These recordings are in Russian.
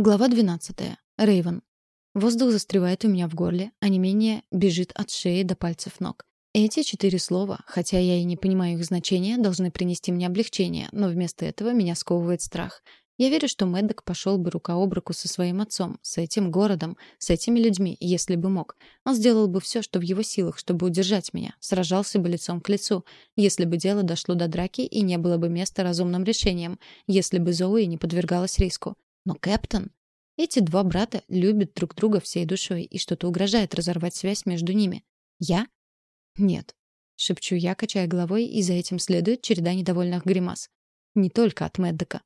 Глава 12. Рейвен. Воздух застревает у меня в горле, а не менее бежит от шеи до пальцев ног. Эти четыре слова, хотя я и не понимаю их значения, должны принести мне облегчение, но вместо этого меня сковывает страх. Я верю, что Мэддок пошел бы рука об руку со своим отцом, с этим городом, с этими людьми, если бы мог. Он сделал бы все, что в его силах, чтобы удержать меня, сражался бы лицом к лицу, если бы дело дошло до драки и не было бы места разумным решениям, если бы Зоуи не подвергалась риску. Но Кэптон... Эти два брата любят друг друга всей душой, и что-то угрожает разорвать связь между ними. Я? Нет. Шепчу я, качая головой, и за этим следует череда недовольных гримас. Не только от Мэддека.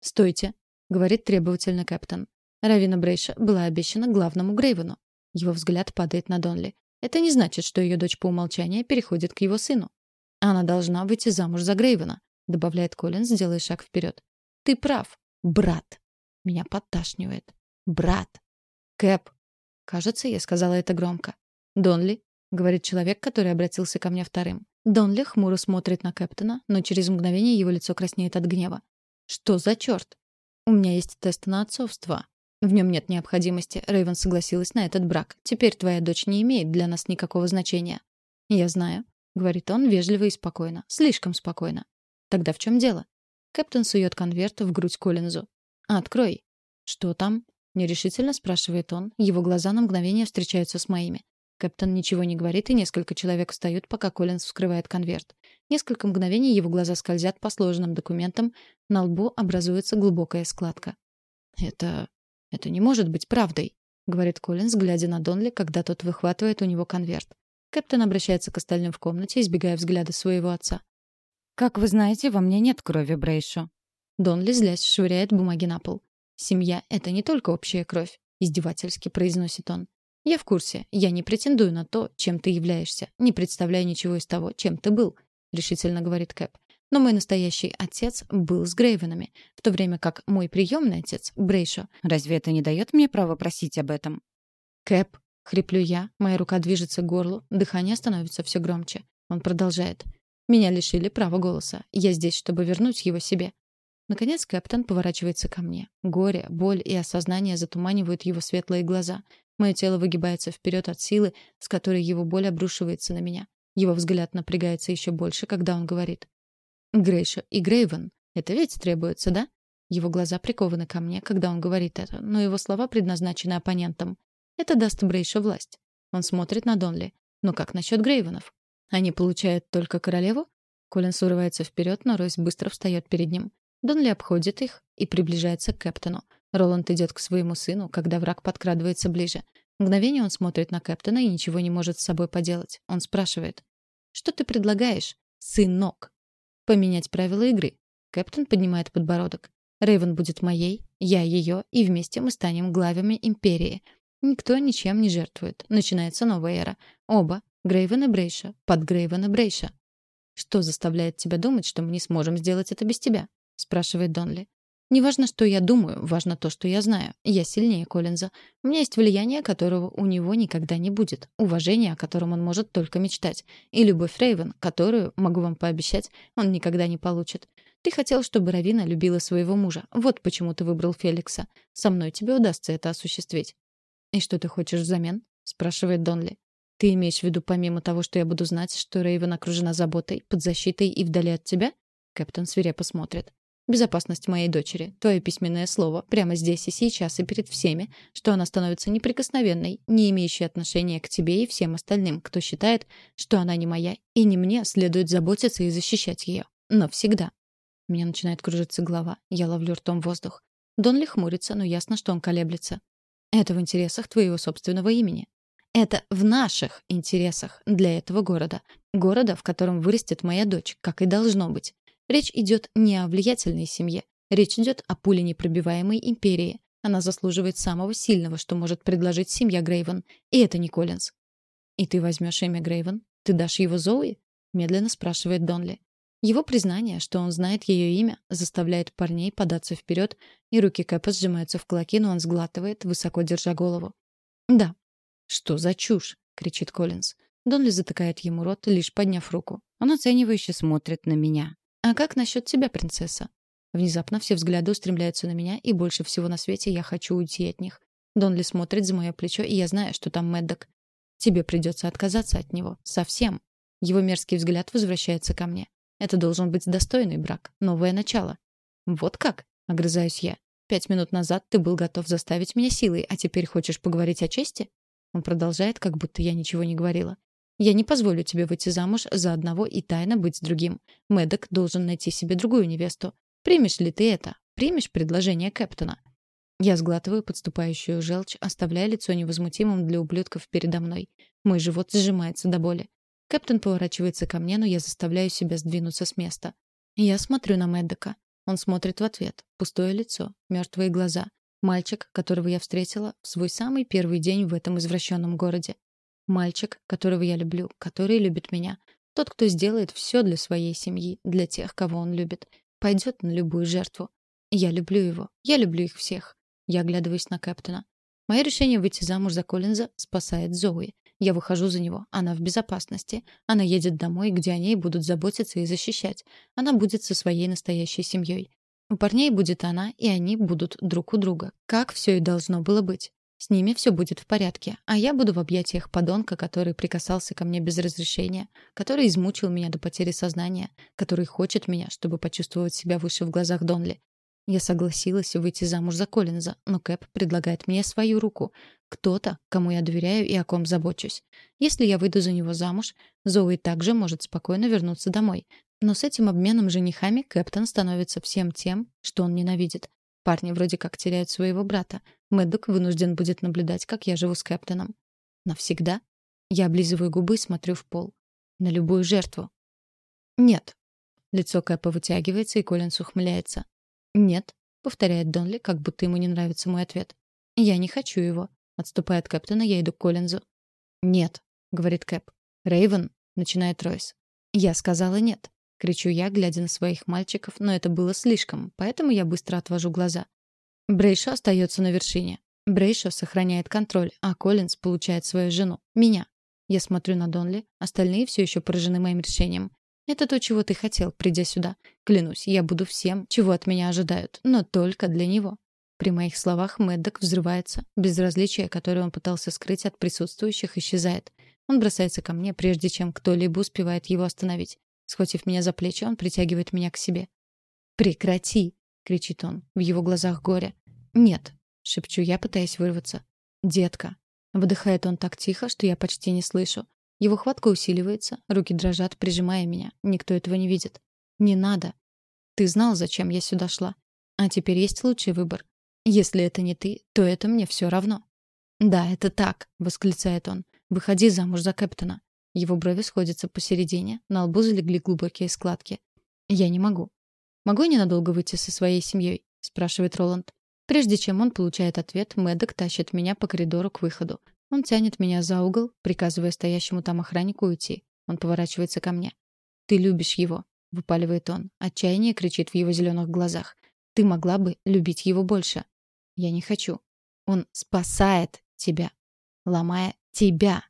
«Стойте», — говорит требовательно Кэптон. Равина Брейша была обещана главному Грейвену. Его взгляд падает на Донли. Это не значит, что ее дочь по умолчанию переходит к его сыну. Она должна выйти замуж за Грейвена, добавляет Коллинз, делая шаг вперед. Ты прав, брат. Меня подташнивает. Брат. Кэп. Кажется, я сказала это громко. Донли, говорит человек, который обратился ко мне вторым. Донли хмуро смотрит на Кэптона, но через мгновение его лицо краснеет от гнева. Что за черт? У меня есть тест на отцовство. В нем нет необходимости. Рейвен согласилась на этот брак. Теперь твоя дочь не имеет для нас никакого значения. Я знаю, говорит он вежливо и спокойно, слишком спокойно. Тогда в чем дело? Кэптон сует конверт в грудь Коллинзу. «Открой». «Что там?» — нерешительно спрашивает он. Его глаза на мгновение встречаются с моими. Капитан ничего не говорит, и несколько человек встают, пока Коллинз вскрывает конверт. Несколько мгновений его глаза скользят по сложенным документам, на лбу образуется глубокая складка. «Это... это не может быть правдой», — говорит Коллинз, глядя на Донли, когда тот выхватывает у него конверт. Капитан обращается к остальным в комнате, избегая взгляда своего отца. «Как вы знаете, во мне нет крови Брейшо», Донли, злясь, швыряет бумаги на пол. «Семья — это не только общая кровь», — издевательски произносит он. «Я в курсе. Я не претендую на то, чем ты являешься. Не представляю ничего из того, чем ты был», — решительно говорит Кэп. «Но мой настоящий отец был с Грейвенами, в то время как мой приемный отец — Брейшо. Разве это не дает мне право просить об этом?» «Кэп», — хриплю я, моя рука движется к горлу, дыхание становится все громче. Он продолжает. «Меня лишили права голоса. Я здесь, чтобы вернуть его себе. Наконец капитан поворачивается ко мне. Горе, боль и осознание затуманивают его светлые глаза. Мое тело выгибается вперед от силы, с которой его боль обрушивается на меня. Его взгляд напрягается еще больше, когда он говорит. «Грейша и Грейвен, это ведь требуется, да?» Его глаза прикованы ко мне, когда он говорит это, но его слова предназначены оппонентам. Это даст Брейша власть. Он смотрит на Донли. Но как насчет Грейвенов? Они получают только королеву? Колин урывается вперед, но Ройс быстро встает перед ним. Донли обходит их и приближается к Кэптону. Роланд идет к своему сыну, когда враг подкрадывается ближе. Мгновение он смотрит на Кэптона и ничего не может с собой поделать. Он спрашивает. «Что ты предлагаешь, сынок?» «Поменять правила игры». Кэптон поднимает подбородок. Рейвен будет моей, я ее, и вместе мы станем главами империи. Никто ничем не жертвует. Начинается новая эра. Оба, Грейвен и Брейша, под Грейвен и Брейша. Что заставляет тебя думать, что мы не сможем сделать это без тебя? Спрашивает Донли. Не важно, что я думаю, важно то, что я знаю. Я сильнее Коллинза. У меня есть влияние, которого у него никогда не будет, уважение, о котором он может только мечтать, и любовь Рейвен, которую, могу вам пообещать, он никогда не получит. Ты хотел, чтобы Равина любила своего мужа. Вот почему ты выбрал Феликса. Со мной тебе удастся это осуществить. И что ты хочешь взамен? спрашивает Донли. Ты имеешь в виду помимо того, что я буду знать, что Рейвен окружена заботой, под защитой и вдали от тебя? Капитан свирепо смотрит. Безопасность моей дочери, твое письменное слово, прямо здесь и сейчас и перед всеми, что она становится неприкосновенной, не имеющей отношения к тебе и всем остальным, кто считает, что она не моя, и не мне следует заботиться и защищать ее. Но всегда. Меня начинает кружиться голова, я ловлю ртом воздух. Донли хмурится, но ясно, что он колеблется. Это в интересах твоего собственного имени. Это в наших интересах для этого города. Города, в котором вырастет моя дочь, как и должно быть. Речь идет не о влиятельной семье. Речь идет о пуленепробиваемой империи. Она заслуживает самого сильного, что может предложить семья Грейвен. И это не Коллинз. «И ты возьмешь имя Грейвен? Ты дашь его Зоуи?» — медленно спрашивает Донли. Его признание, что он знает ее имя, заставляет парней податься вперед, и руки Кэпа сжимаются в кулаки, но он сглатывает, высоко держа голову. «Да». «Что за чушь?» — кричит Коллинз. Донли затыкает ему рот, лишь подняв руку. Он оценивающе смотрит на меня. «А как насчет тебя, принцесса?» Внезапно все взгляды устремляются на меня, и больше всего на свете я хочу уйти от них. Донли смотрит за мое плечо, и я знаю, что там Мэддок. Тебе придется отказаться от него. Совсем. Его мерзкий взгляд возвращается ко мне. Это должен быть достойный брак, новое начало. Вот как? Огрызаюсь я. Пять минут назад ты был готов заставить меня силой, а теперь хочешь поговорить о чести? Он продолжает, как будто я ничего не говорила. Я не позволю тебе выйти замуж за одного и тайно быть с другим. Мэддок должен найти себе другую невесту. Примешь ли ты это? Примешь предложение Кэптона? Я сглатываю подступающую желчь, оставляя лицо невозмутимым для ублюдков передо мной. Мой живот сжимается до боли. Кэптон поворачивается ко мне, но я заставляю себя сдвинуться с места. Я смотрю на Мэддока. Он смотрит в ответ. Пустое лицо, мертвые глаза. Мальчик, которого я встретила в свой самый первый день в этом извращенном городе. Мальчик, которого я люблю, который любит меня. Тот, кто сделает все для своей семьи, для тех, кого он любит. Пойдет на любую жертву. Я люблю его. Я люблю их всех. Я оглядываюсь на Кэптона. Мое решение выйти замуж за Коллинза спасает Зои. Я выхожу за него. Она в безопасности. Она едет домой, где о ней будут заботиться и защищать. Она будет со своей настоящей семьей. У парней будет она, и они будут друг у друга. Как все и должно было быть. С ними все будет в порядке, а я буду в объятиях подонка, который прикасался ко мне без разрешения, который измучил меня до потери сознания, который хочет меня, чтобы почувствовать себя выше в глазах Донли. Я согласилась выйти замуж за Коллинза, но Кэп предлагает мне свою руку. Кто-то, кому я доверяю и о ком забочусь. Если я выйду за него замуж, Зоуи также может спокойно вернуться домой. Но с этим обменом женихами Кэптон становится всем тем, что он ненавидит. Парни вроде как теряют своего брата. Мэддок вынужден будет наблюдать, как я живу с Кэптоном. Навсегда? Я облизываю губы и смотрю в пол. На любую жертву. Нет. Лицо Кэпа вытягивается, и Коллинс ухмыляется. «Нет», — повторяет Донли, как будто ему не нравится мой ответ. «Я не хочу его». Отступая от Кэптона, я иду к Коллинзу. «Нет», — говорит Кэп. «Рэйвен», — начинает Ройс. «Я сказала нет», — кричу я, глядя на своих мальчиков, но это было слишком, поэтому я быстро отвожу глаза. Брейшо остается на вершине. Брейшо сохраняет контроль, а Коллинз получает свою жену, меня. Я смотрю на Донли, остальные все еще поражены моим решением. Это то, чего ты хотел, придя сюда. Клянусь, я буду всем, чего от меня ожидают, но только для него. При моих словах Мэддок взрывается. Безразличие, которое он пытался скрыть от присутствующих, исчезает. Он бросается ко мне, прежде чем кто-либо успевает его остановить. Схватив меня за плечи, он притягивает меня к себе. «Прекрати!» — кричит он. В его глазах горе. «Нет!» — шепчу я, пытаясь вырваться. «Детка!» Выдыхает он так тихо, что я почти не слышу. Его хватка усиливается, руки дрожат, прижимая меня. Никто этого не видит. «Не надо!» «Ты знал, зачем я сюда шла. А теперь есть лучший выбор. Если это не ты, то это мне все равно». «Да, это так», — восклицает он. «Выходи замуж за Кэптона». Его брови сходятся посередине, на лбу залегли глубокие складки. «Я не могу». «Могу я ненадолго выйти со своей семьей?» — спрашивает Роланд. Прежде чем он получает ответ, Мэддок тащит меня по коридору к выходу. Он тянет меня за угол, приказывая стоящему там охраннику уйти. Он поворачивается ко мне. «Ты любишь его», — выпаливает он. Отчаяние кричит в его зеленых глазах. «Ты могла бы любить его больше». «Я не хочу». «Он спасает тебя, ломая тебя».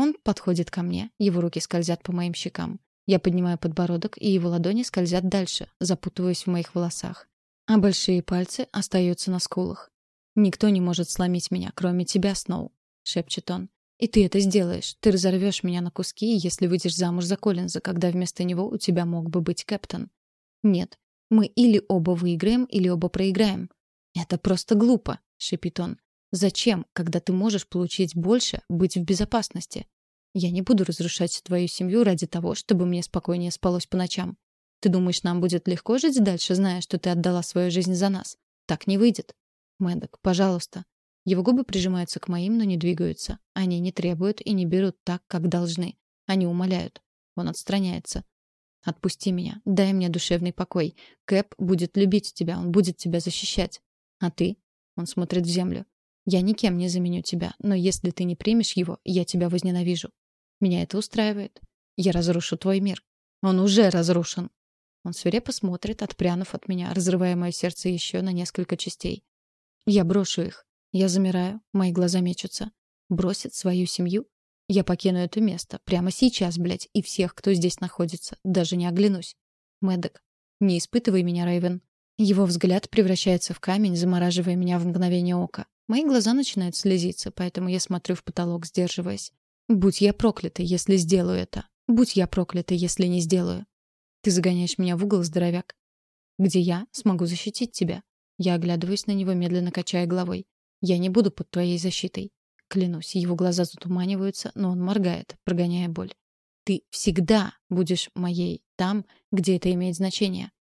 Он подходит ко мне, его руки скользят по моим щекам. Я поднимаю подбородок, и его ладони скользят дальше, запутываясь в моих волосах. А большие пальцы остаются на скулах. «Никто не может сломить меня, кроме тебя, Сноу. — шепчет он. «И ты это сделаешь. Ты разорвешь меня на куски, если выйдешь замуж за Коллинза, когда вместо него у тебя мог бы быть Кэптон. Нет, мы или оба выиграем, или оба проиграем. Это просто глупо», — шепит он. «Зачем, когда ты можешь получить больше, быть в безопасности? Я не буду разрушать твою семью ради того, чтобы мне спокойнее спалось по ночам. Ты думаешь, нам будет легко жить дальше, зная, что ты отдала свою жизнь за нас? Так не выйдет. Мэддок, пожалуйста, его губы прижимаются к моим, но не двигаются. Они не требуют и не берут так, как должны. Они умоляют. Он отстраняется. «Отпусти меня. Дай мне душевный покой. Кэп будет любить тебя. Он будет тебя защищать. А ты?» Он смотрит в землю. «Я никем не заменю тебя, но если ты не примешь его, я тебя возненавижу. Меня это устраивает. Я разрушу твой мир. Он уже разрушен». Он свирепо смотрит, отпрянув от меня, разрывая мое сердце еще на несколько частей. Я брошу их. Я замираю, мои глаза мечутся. Бросит свою семью? Я покину это место. Прямо сейчас, блядь, и всех, кто здесь находится. Даже не оглянусь. Мэддок. Не испытывай меня, Рэйвен. Его взгляд превращается в камень, замораживая меня в мгновение ока. Мои глаза начинают слезиться, поэтому я смотрю в потолок, сдерживаясь. Будь я проклята, если сделаю это. Будь я проклята, если не сделаю. Ты загоняешь меня в угол, здоровяк. Где я смогу защитить тебя? Я оглядываюсь на него, медленно качая головой. Я не буду под твоей защитой. Клянусь, его глаза затуманиваются, но он моргает, прогоняя боль. Ты всегда будешь моей там, где это имеет значение.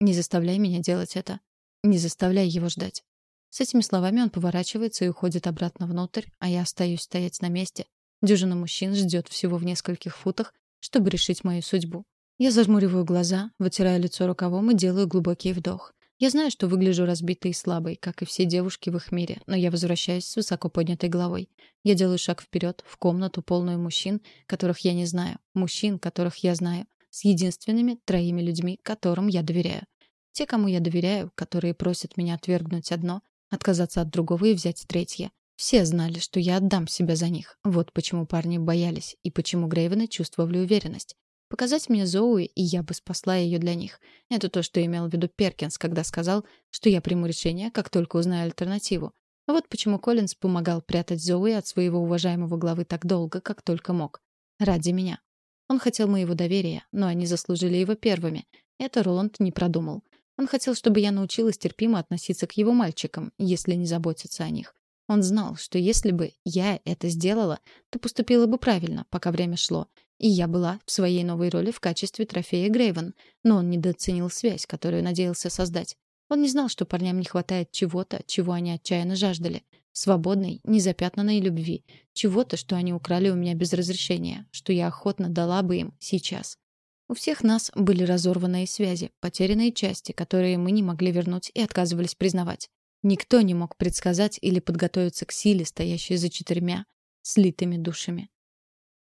Не заставляй меня делать это. Не заставляй его ждать. С этими словами он поворачивается и уходит обратно внутрь, а я остаюсь стоять на месте. Дюжина мужчин ждет всего в нескольких футах, чтобы решить мою судьбу. Я зажмуриваю глаза, вытираю лицо рукавом и делаю глубокий вдох. Я знаю, что выгляжу разбитой и слабой, как и все девушки в их мире, но я возвращаюсь с высоко поднятой головой. Я делаю шаг вперед, в комнату, полную мужчин, которых я не знаю, мужчин, которых я знаю, с единственными троими людьми, которым я доверяю. Те, кому я доверяю, которые просят меня отвергнуть одно, отказаться от другого и взять третье. Все знали, что я отдам себя за них. Вот почему парни боялись и почему Грейвены чувствовали уверенность. Показать мне Зоуи, и я бы спасла ее для них. Это то, что имел в виду Перкинс, когда сказал, что я приму решение, как только узнаю альтернативу. Вот почему Коллинз помогал прятать Зоуи от своего уважаемого главы так долго, как только мог. Ради меня. Он хотел моего доверия, но они заслужили его первыми. Это Роланд не продумал. Он хотел, чтобы я научилась терпимо относиться к его мальчикам, если не заботиться о них. Он знал, что если бы я это сделала, то поступила бы правильно, пока время шло. И я была в своей новой роли в качестве трофея Грейвен, но он недооценил связь, которую надеялся создать. Он не знал, что парням не хватает чего-то, чего они отчаянно жаждали. Свободной, незапятнанной любви. Чего-то, что они украли у меня без разрешения, что я охотно дала бы им сейчас. У всех нас были разорванные связи, потерянные части, которые мы не могли вернуть и отказывались признавать. Никто не мог предсказать или подготовиться к силе, стоящей за четырьмя слитыми душами.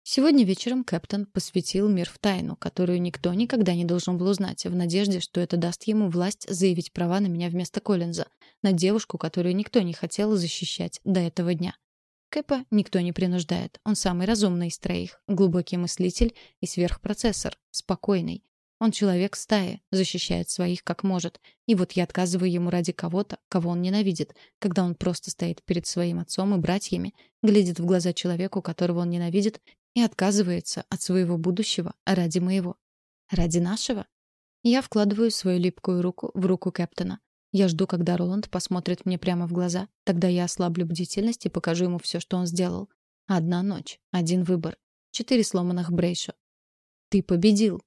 Сегодня вечером Кэптон посвятил мир в тайну, которую никто никогда не должен был узнать, в надежде, что это даст ему власть заявить права на меня вместо Коллинза, на девушку, которую никто не хотел защищать до этого дня. Кэпа никто не принуждает. Он самый разумный из троих, глубокий мыслитель и сверхпроцессор, спокойный. Он человек стаи, защищает своих как может. И вот я отказываю ему ради кого-то, кого он ненавидит, когда он просто стоит перед своим отцом и братьями, глядит в глаза человеку, которого он ненавидит, и отказывается от своего будущего ради моего. Ради нашего? Я вкладываю свою липкую руку в руку Кэптона. Я жду, когда Роланд посмотрит мне прямо в глаза. Тогда я ослаблю бдительность и покажу ему все, что он сделал. Одна ночь, один выбор. Четыре сломанных Брейша. «Ты победил!»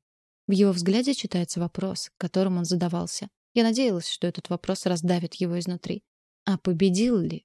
В его взгляде читается вопрос, которым он задавался. Я надеялась, что этот вопрос раздавит его изнутри. А победил ли